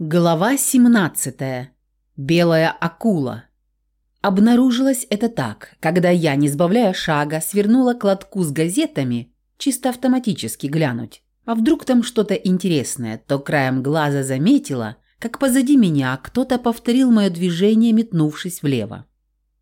Глава 17. Белая акула. Обнаружилось это так, когда я, не сбавляя шага, свернула кладку с газетами, чисто автоматически глянуть. А вдруг там что-то интересное, то краем глаза заметила, как позади меня кто-то повторил мое движение, метнувшись влево.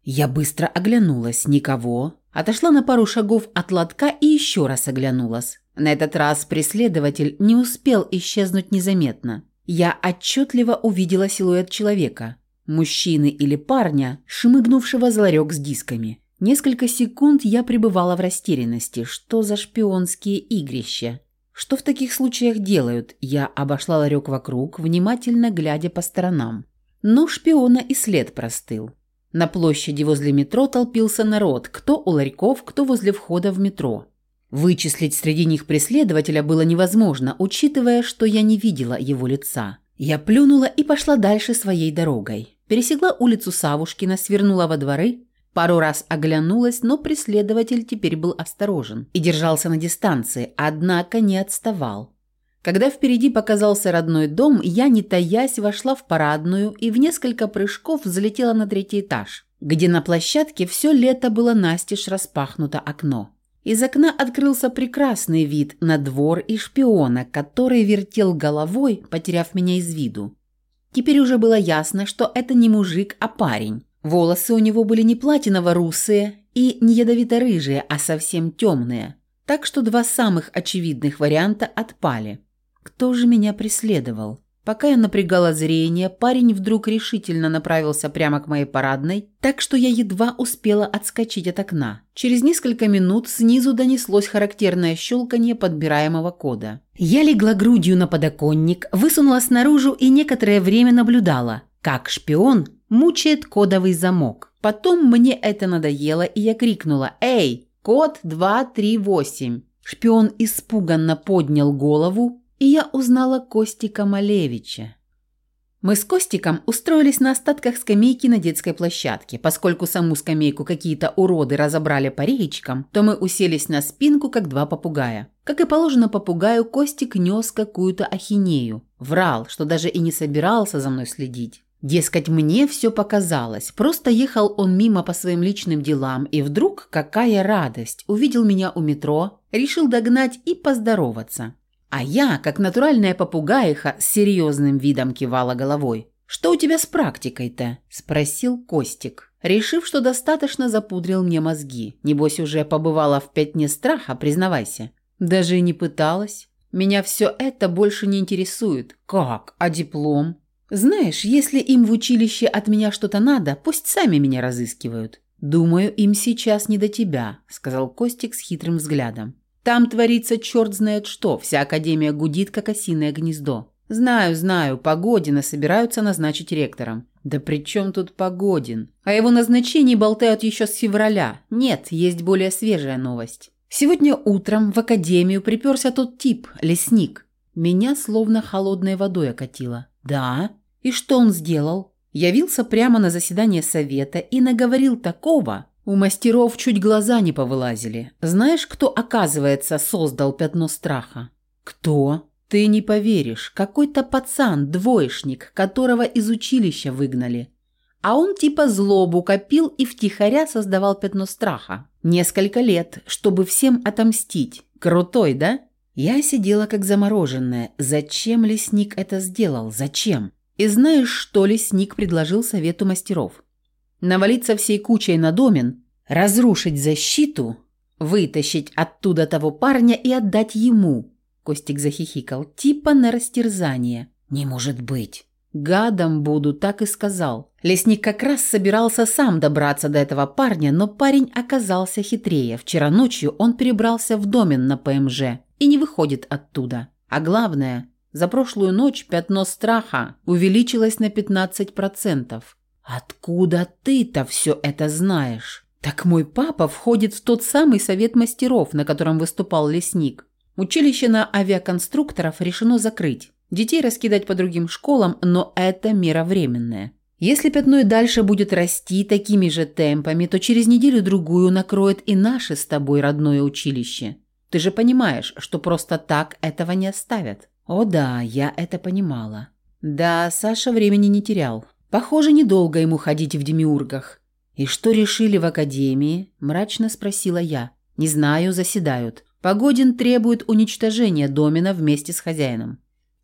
Я быстро оглянулась, никого, отошла на пару шагов от лотка и еще раз оглянулась. На этот раз преследователь не успел исчезнуть незаметно я отчетливо увидела силуэт человека, мужчины или парня, шмыгнувшего за ларек с дисками. Несколько секунд я пребывала в растерянности. Что за шпионские игрища? Что в таких случаях делают? Я обошла ларек вокруг, внимательно глядя по сторонам. Но шпиона и след простыл. На площади возле метро толпился народ, кто у ларьков, кто возле входа в метро. Вычислить среди них преследователя было невозможно, учитывая, что я не видела его лица. Я плюнула и пошла дальше своей дорогой. Пересекла улицу Савушкина, свернула во дворы, пару раз оглянулась, но преследователь теперь был осторожен и держался на дистанции, однако не отставал. Когда впереди показался родной дом, я, не таясь, вошла в парадную и в несколько прыжков взлетела на третий этаж, где на площадке все лето было настежь распахнуто окно. Из окна открылся прекрасный вид на двор и шпиона, который вертел головой, потеряв меня из виду. Теперь уже было ясно, что это не мужик, а парень. Волосы у него были не платиново-русые и не ядовито-рыжие, а совсем темные. Так что два самых очевидных варианта отпали. Кто же меня преследовал? Пока я напрягала зрение, парень вдруг решительно направился прямо к моей парадной, так что я едва успела отскочить от окна. Через несколько минут снизу донеслось характерное щелканье подбираемого кода. Я легла грудью на подоконник, высунулась наружу и некоторое время наблюдала, как шпион мучает кодовый замок. Потом мне это надоело, и я крикнула «Эй, код 238!». Шпион испуганно поднял голову, и я узнала Костика Малевича. Мы с Костиком устроились на остатках скамейки на детской площадке. Поскольку саму скамейку какие-то уроды разобрали по реечкам, то мы уселись на спинку, как два попугая. Как и положено попугаю, Костик нес какую-то ахинею. Врал, что даже и не собирался за мной следить. Дескать, мне все показалось. Просто ехал он мимо по своим личным делам, и вдруг, какая радость, увидел меня у метро, решил догнать и поздороваться. А я, как натуральная попугаиха, с серьезным видом кивала головой. «Что у тебя с практикой-то?» – спросил Костик, решив, что достаточно запудрил мне мозги. Небось, уже побывала в пятне страха, признавайся. Даже и не пыталась. Меня все это больше не интересует. Как? А диплом? Знаешь, если им в училище от меня что-то надо, пусть сами меня разыскивают. Думаю, им сейчас не до тебя, сказал Костик с хитрым взглядом. Там творится черт знает что, вся академия гудит, как осиное гнездо. Знаю, знаю, Погодина собираются назначить ректором. Да при чем тут Погодин? О его назначении болтают еще с февраля. Нет, есть более свежая новость. Сегодня утром в академию приперся тот тип, лесник. Меня словно холодной водой окатило. Да? И что он сделал? Явился прямо на заседание совета и наговорил такого, у мастеров чуть глаза не повылазили. Знаешь, кто, оказывается, создал пятно страха? Кто? Ты не поверишь. Какой-то пацан, двоечник, которого из училища выгнали. А он типа злобу копил и втихаря создавал пятно страха. Несколько лет, чтобы всем отомстить. Крутой, да? Я сидела как замороженная. Зачем лесник это сделал? Зачем? И знаешь, что лесник предложил совету мастеров? Навалиться всей кучей на домен, разрушить защиту, вытащить оттуда того парня и отдать ему. Костик захихикал, типа на растерзание. Не может быть. Гадом буду, так и сказал. Лесник как раз собирался сам добраться до этого парня, но парень оказался хитрее. Вчера ночью он перебрался в домен на ПМЖ и не выходит оттуда. А главное, за прошлую ночь пятно страха увеличилось на 15%. «Откуда ты-то все это знаешь?» «Так мой папа входит в тот самый совет мастеров, на котором выступал лесник. Училище на авиаконструкторов решено закрыть. Детей раскидать по другим школам, но это мера временная. Если пятно и дальше будет расти такими же темпами, то через неделю-другую накроет и наше с тобой родное училище. Ты же понимаешь, что просто так этого не оставят». «О да, я это понимала». Да, Саша времени не терял. Похоже, недолго ему ходить в демиургах. «И что решили в академии?» – мрачно спросила я. «Не знаю, заседают. Погодин требует уничтожения домена вместе с хозяином».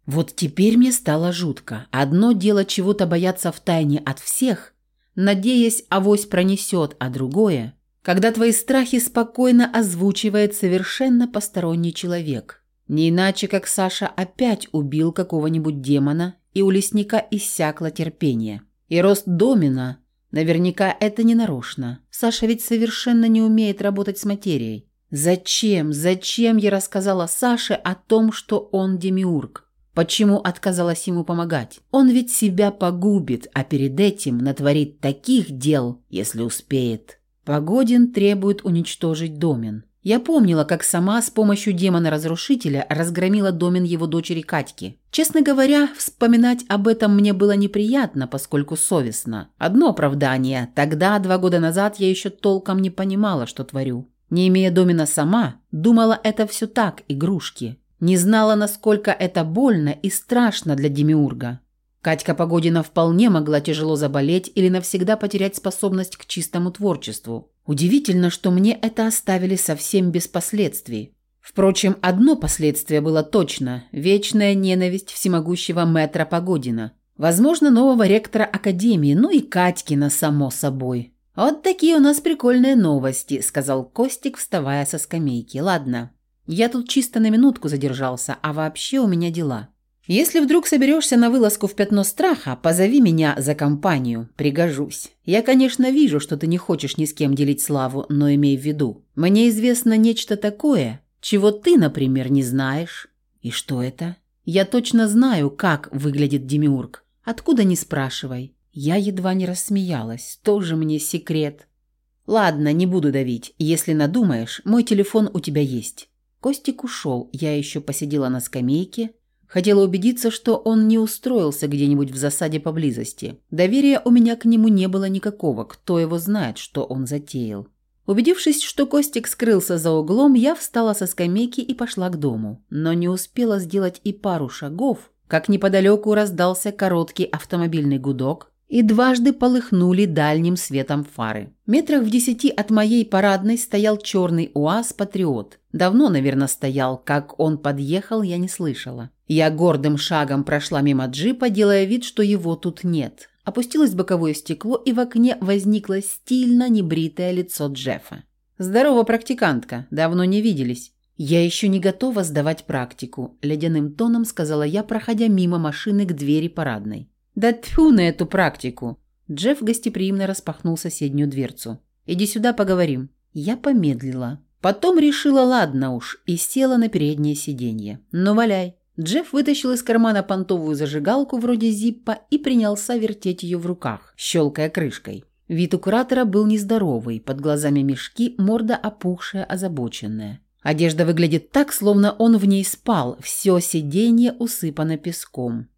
Вот теперь мне стало жутко. Одно дело чего-то бояться в тайне от всех, надеясь, авось пронесет, а другое – когда твои страхи спокойно озвучивает совершенно посторонний человек. Не иначе, как Саша опять убил какого-нибудь демона, и у лесника иссякло терпение. И рост домина – наверняка это не нарочно. Саша ведь совершенно не умеет работать с материей. Зачем, зачем я рассказала Саше о том, что он демиург? Почему отказалась ему помогать? Он ведь себя погубит, а перед этим натворит таких дел, если успеет. Погодин требует уничтожить домен. Я помнила, как сама с помощью демона-разрушителя разгромила домен его дочери Катьки. Честно говоря, вспоминать об этом мне было неприятно, поскольку совестно. Одно оправдание. Тогда, два года назад, я еще толком не понимала, что творю. Не имея домена сама, думала, это все так, игрушки. Не знала, насколько это больно и страшно для Демиурга. Катька Погодина вполне могла тяжело заболеть или навсегда потерять способность к чистому творчеству. Удивительно, что мне это оставили совсем без последствий. Впрочем, одно последствие было точно – вечная ненависть всемогущего мэтра Погодина. Возможно, нового ректора Академии, ну и Катькина, само собой. «Вот такие у нас прикольные новости», – сказал Костик, вставая со скамейки. «Ладно, я тут чисто на минутку задержался, а вообще у меня дела. Если вдруг соберешься на вылазку в пятно страха, позови меня за компанию, пригожусь. Я, конечно, вижу, что ты не хочешь ни с кем делить славу, но имей в виду, мне известно нечто такое, чего ты, например, не знаешь. И что это? Я точно знаю, как выглядит Демиург. Откуда не спрашивай. Я едва не рассмеялась. Тоже мне секрет. Ладно, не буду давить. Если надумаешь, мой телефон у тебя есть. Костик ушел, я еще посидела на скамейке, хотела убедиться, что он не устроился где-нибудь в засаде поблизости. Доверия у меня к нему не было никакого, кто его знает, что он затеял. Убедившись, что Костик скрылся за углом, я встала со скамейки и пошла к дому, но не успела сделать и пару шагов, как неподалеку раздался короткий автомобильный гудок, и дважды полыхнули дальним светом фары. Метрах в десяти от моей парадной стоял черный УАЗ «Патриот». Давно, наверное, стоял. Как он подъехал, я не слышала. Я гордым шагом прошла мимо джипа, делая вид, что его тут нет. Опустилось боковое стекло, и в окне возникло стильно небритое лицо Джеффа. «Здорово, практикантка. Давно не виделись». «Я еще не готова сдавать практику», – ледяным тоном сказала я, проходя мимо машины к двери парадной. «Да тьфу на эту практику!» Джефф гостеприимно распахнул соседнюю дверцу. «Иди сюда, поговорим». Я помедлила. Потом решила, ладно уж, и села на переднее сиденье. «Ну, валяй». Джефф вытащил из кармана понтовую зажигалку вроде зиппа и принялся вертеть ее в руках, щелкая крышкой. Вид у куратора был нездоровый, под глазами мешки, морда опухшая, озабоченная. Одежда выглядит так, словно он в ней спал, все сиденье усыпано песком.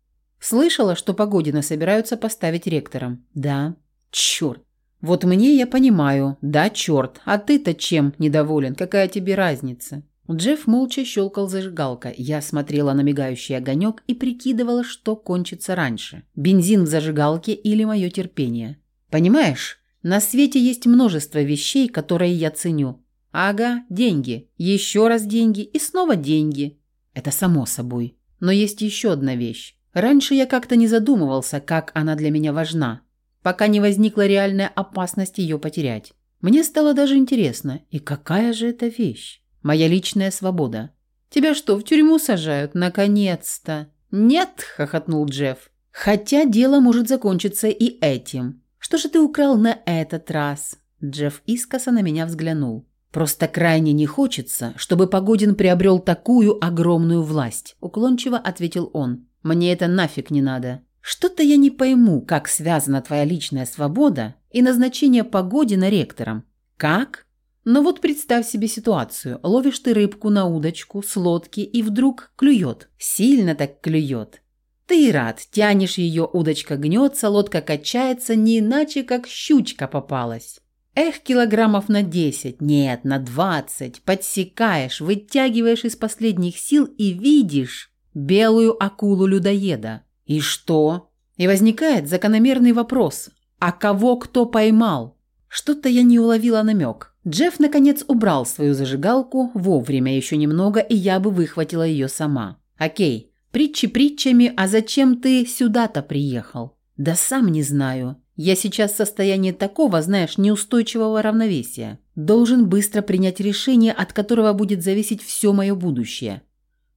Слышала, что Погодина собираются поставить ректором. Да. Черт. Вот мне я понимаю. Да, черт. А ты-то чем недоволен? Какая тебе разница? Джефф молча щелкал зажигалкой. Я смотрела на мигающий огонек и прикидывала, что кончится раньше. Бензин в зажигалке или мое терпение. Понимаешь, на свете есть множество вещей, которые я ценю. Ага, деньги. Еще раз деньги и снова деньги. Это само собой. Но есть еще одна вещь. Раньше я как-то не задумывался, как она для меня важна, пока не возникла реальная опасность ее потерять. Мне стало даже интересно, и какая же это вещь? Моя личная свобода. Тебя что, в тюрьму сажают? Наконец-то. Нет, хохотнул Джефф. Хотя дело может закончиться и этим. Что же ты украл на этот раз? Джефф искоса на меня взглянул. Просто крайне не хочется, чтобы Погодин приобрел такую огромную власть, уклончиво ответил он. Мне это нафиг не надо. Что-то я не пойму, как связана твоя личная свобода и назначение Погодина ректором. Как? Ну вот представь себе ситуацию. Ловишь ты рыбку на удочку с лодки и вдруг клюет. Сильно так клюет. Ты рад, тянешь ее, удочка гнется, лодка качается, не иначе, как щучка попалась. Эх, килограммов на десять, нет, на двадцать. Подсекаешь, вытягиваешь из последних сил и видишь, белую акулу-людоеда. И что? И возникает закономерный вопрос. А кого кто поймал? Что-то я не уловила намек. Джефф, наконец, убрал свою зажигалку, вовремя еще немного, и я бы выхватила ее сама. Окей, притчи притчами, а зачем ты сюда-то приехал? Да сам не знаю. Я сейчас в состоянии такого, знаешь, неустойчивого равновесия. Должен быстро принять решение, от которого будет зависеть все мое будущее.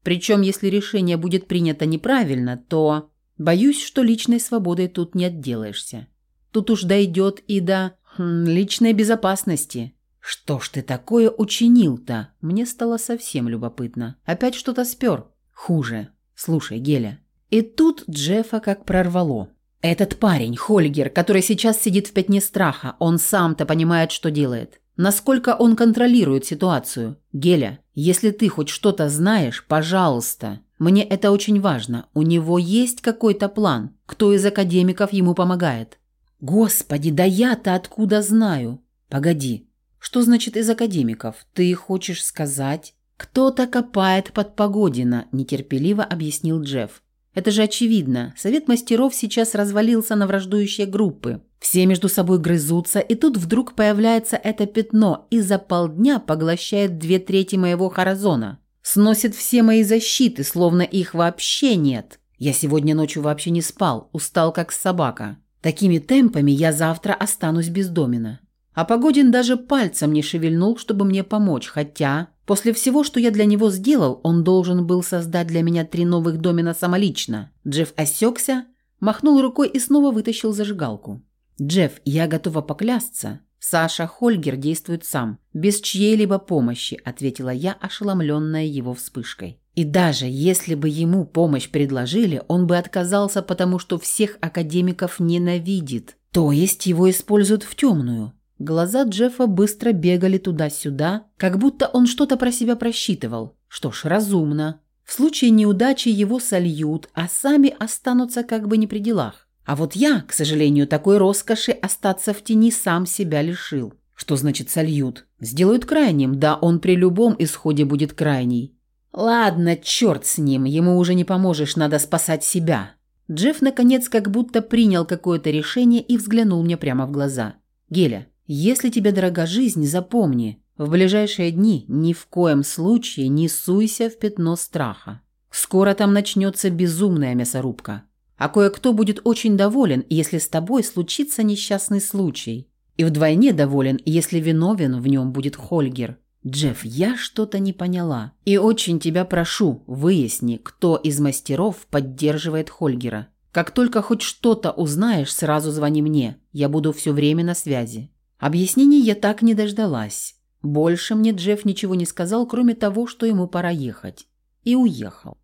Причем, если решение будет принято неправильно, то... Боюсь, что личной свободой тут не отделаешься. Тут уж дойдет и до хм, личной безопасности. Что ж ты такое учинил-то? Мне стало совсем любопытно. Опять что-то спер. Хуже. Слушай, Геля. И тут Джеффа как прорвало. Этот парень, Хольгер, который сейчас сидит в пятне страха, он сам-то понимает, что делает. Насколько он контролирует ситуацию. Геля, если ты хоть что-то знаешь, пожалуйста. Мне это очень важно. У него есть какой-то план. Кто из академиков ему помогает? Господи, да я-то откуда знаю? Погоди. Что значит из академиков? Ты хочешь сказать? Кто-то копает под Погодина, нетерпеливо объяснил Джефф. Это же очевидно. Совет мастеров сейчас развалился на враждующие группы. Все между собой грызутся, и тут вдруг появляется это пятно и за полдня поглощает две трети моего хоразона. Сносит все мои защиты, словно их вообще нет. Я сегодня ночью вообще не спал, устал как собака. Такими темпами я завтра останусь без домина. А Погодин даже пальцем не шевельнул, чтобы мне помочь, хотя после всего, что я для него сделал, он должен был создать для меня три новых домина самолично. Джефф осекся, махнул рукой и снова вытащил зажигалку. «Джефф, я готова поклясться. Саша Хольгер действует сам, без чьей-либо помощи», – ответила я, ошеломленная его вспышкой. И даже если бы ему помощь предложили, он бы отказался, потому что всех академиков ненавидит. То есть его используют в темную. Глаза Джеффа быстро бегали туда-сюда, как будто он что-то про себя просчитывал. Что ж, разумно. В случае неудачи его сольют, а сами останутся как бы не при делах. А вот я, к сожалению, такой роскоши остаться в тени сам себя лишил. Что значит сольют? Сделают крайним, да он при любом исходе будет крайний. Ладно, черт с ним, ему уже не поможешь, надо спасать себя. Джефф, наконец, как будто принял какое-то решение и взглянул мне прямо в глаза. «Геля, если тебе дорога жизнь, запомни, в ближайшие дни ни в коем случае не суйся в пятно страха. Скоро там начнется безумная мясорубка. А кое-кто будет очень доволен, если с тобой случится несчастный случай. И вдвойне доволен, если виновен в нем будет Хольгер. Джефф, я что-то не поняла. И очень тебя прошу, выясни, кто из мастеров поддерживает Хольгера. Как только хоть что-то узнаешь, сразу звони мне. Я буду все время на связи. Объяснений я так не дождалась. Больше мне Джефф ничего не сказал, кроме того, что ему пора ехать. И уехал.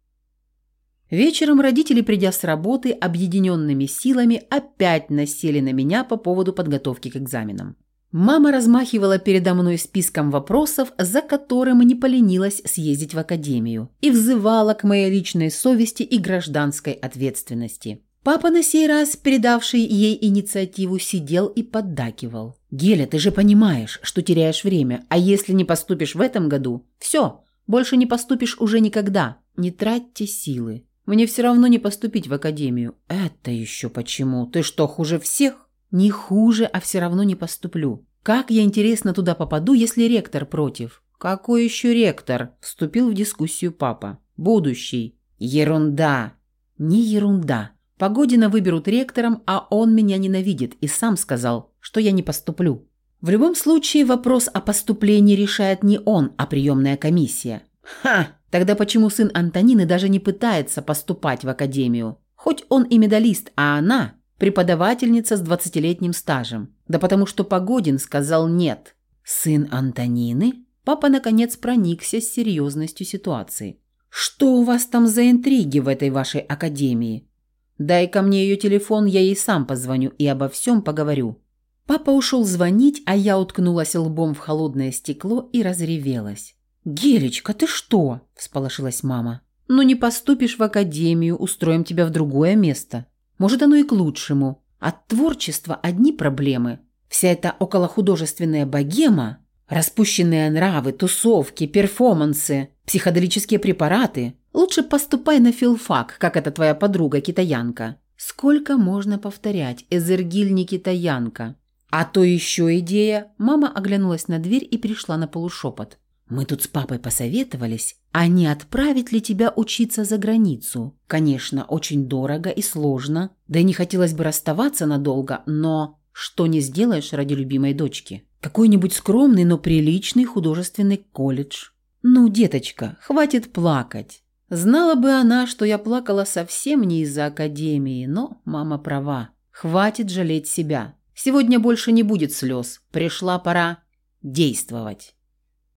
Вечером родители, придя с работы, объединенными силами опять насели на меня по поводу подготовки к экзаменам. Мама размахивала передо мной списком вопросов, за которым не поленилась съездить в академию, и взывала к моей личной совести и гражданской ответственности. Папа на сей раз, передавший ей инициативу, сидел и поддакивал. «Геля, ты же понимаешь, что теряешь время, а если не поступишь в этом году, все, больше не поступишь уже никогда. Не тратьте силы. Мне все равно не поступить в академию». «Это еще почему? Ты что, хуже всех?» «Не хуже, а все равно не поступлю. Как я, интересно, туда попаду, если ректор против?» «Какой еще ректор?» – вступил в дискуссию папа. «Будущий». «Ерунда». «Не ерунда. Погодина выберут ректором, а он меня ненавидит и сам сказал, что я не поступлю. В любом случае вопрос о поступлении решает не он, а приемная комиссия. Ха! Тогда почему сын Антонины даже не пытается поступать в академию? Хоть он и медалист, а она – преподавательница с двадцатилетним стажем. Да потому что Погодин сказал «нет». Сын Антонины? Папа, наконец, проникся с серьезностью ситуации. «Что у вас там за интриги в этой вашей академии? Дай ко мне ее телефон, я ей сам позвоню и обо всем поговорю». Папа ушел звонить, а я уткнулась лбом в холодное стекло и разревелась. «Гелечка, ты что?» – всполошилась мама. «Ну не поступишь в академию, устроим тебя в другое место. Может, оно и к лучшему. От творчества одни проблемы. Вся эта околохудожественная богема, Распущенные нравы, тусовки, перформансы, психоделические препараты. Лучше поступай на филфак, как эта твоя подруга-китаянка. Сколько можно повторять? Эзергиль не китаянка. А то еще идея. Мама оглянулась на дверь и пришла на полушепот. Мы тут с папой посоветовались, а не отправить ли тебя учиться за границу. Конечно, очень дорого и сложно, да и не хотелось бы расставаться надолго, но что не сделаешь ради любимой дочки? Какой-нибудь скромный, но приличный художественный колледж. Ну, деточка, хватит плакать. Знала бы она, что я плакала совсем не из-за академии, но мама права. Хватит жалеть себя. Сегодня больше не будет слез. Пришла пора действовать.